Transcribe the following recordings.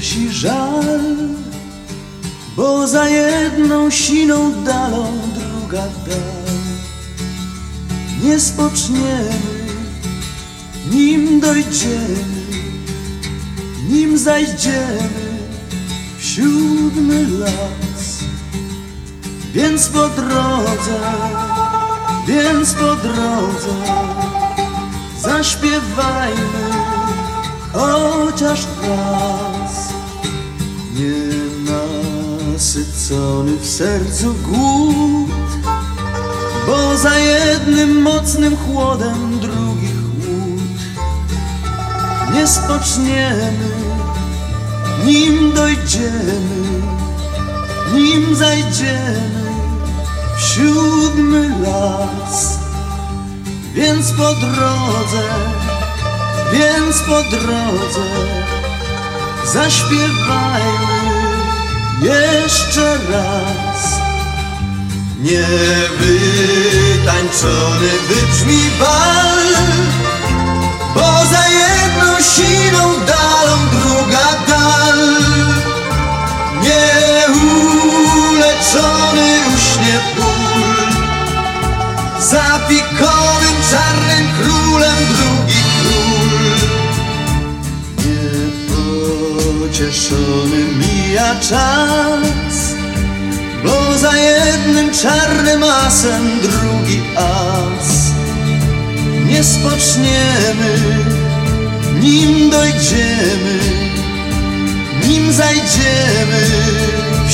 ci żal, bo za jedną siną dalą druga dal. Nie spoczniemy, nim dojdziemy, nim zajdziemy w siódmy las. Więc po drodze, więc po drodze zaśpiewajmy chociaż raz. W sercu głód, bo za jednym mocnym chłodem drugi chłód. Nie spoczniemy, nim dojdziemy, nim zajdziemy w siódmy las. Więc po drodze, więc po drodze zaśpiewajmy jeszcze raz. Niewytańczony wybrzmi bal, bo za jedną siną dalą druga dal. Nieuleczony uśnie ból, za Niepocieszony mija czas, bo za jednym czarnym asem drugi as. Nie spoczniemy, nim dojdziemy, nim zajdziemy w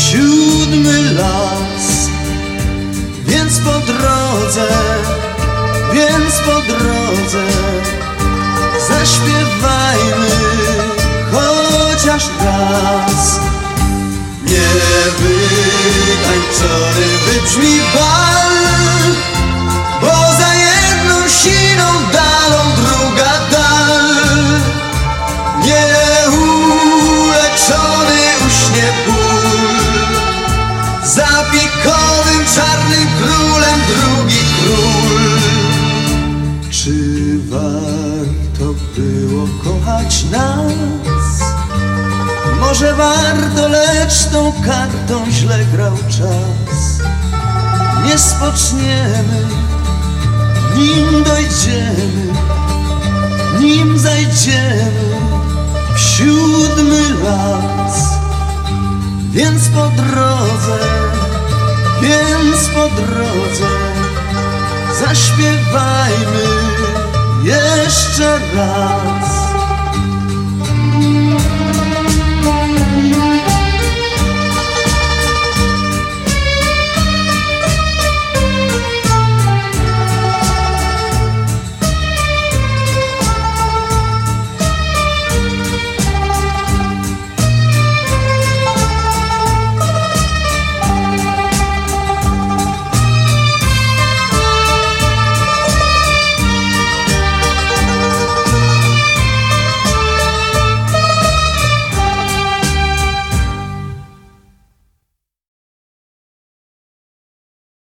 raz. Niewytańczony wybrzmi bal, bo za jedną siną dalą druga dal. Nieuleczony uśnie ból, za pikowym czarnym królem drugi król. Czy warto było kochać nas? Może warto, lecz tą kartą źle grał czas. Nie spoczniemy, nim dojdziemy, nim zajdziemy w siódmy las. Więc po drodze, więc po drodze zaśpiewajmy jeszcze raz.